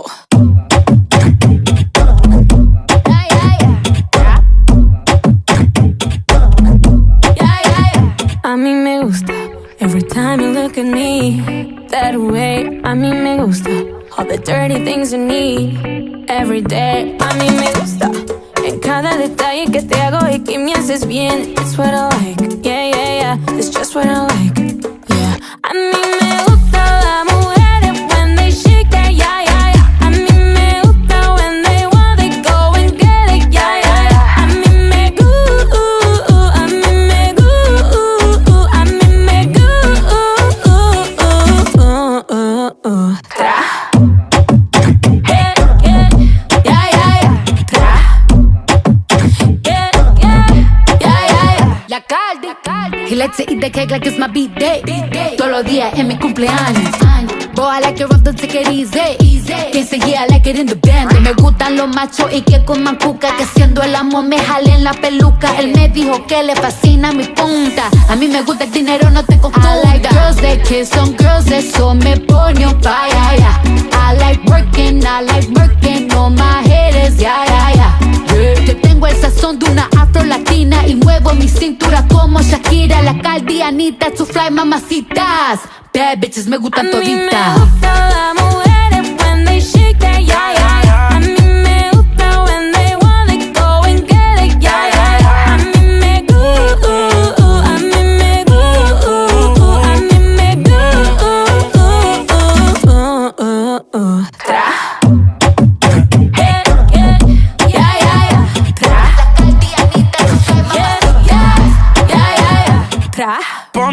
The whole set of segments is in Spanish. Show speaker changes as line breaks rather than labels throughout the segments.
go. A mí me gusta every time you look at me that way. A mí me gusta all the dirty things you need every day. A mí me gusta en cada detalle que te hago y que me haces bien. It's what I like, yeah, yeah, yeah. It's just what I like, yeah. A mí me
He likes to eat the cake like it's my beat day. Todos los días en mi cumpleaños. Boy, I like it rough, don't take it easy. Quien say yeah, I like it in the band. Me gustan los machos y que coman cuca. Que siendo el amo me jalen la peluca. Él me dijo que le fascina mi punta. A mí me gusta el dinero, no te confunda. I like girls that kiss on girls, eso me pone on fire. yeah. I like working, I like working latina y muevo mi cintura como Shakira, la caldianita, to fly mamacitas. Bad bitches me gustan toditas.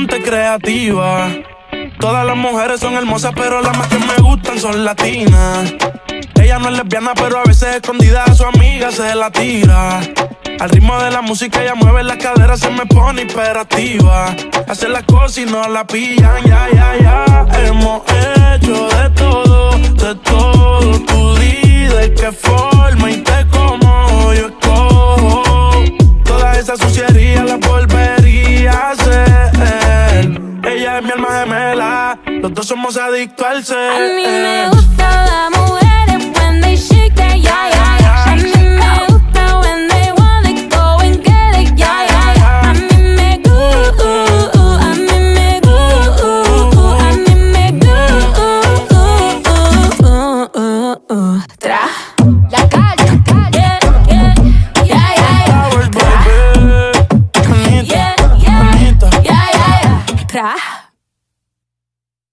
Creativa. Todas las mujeres son hermosas, pero las más que me gustan son latinas. Ella no es lesbiana, pero a veces escondida a su amiga se la tira. Al ritmo de la música ella mueve las caderas, se me pone hiperactiva. Hace las cosas y no la pillan, ya, ya, ya. Los dos somos adictos al. A mí me gusta la mujer when they shake yeah, yeah. A mí me when they go and get it. A mí me uh, uh, uh. a mí me
a mí me. Tra. La calle, calle. Yeah.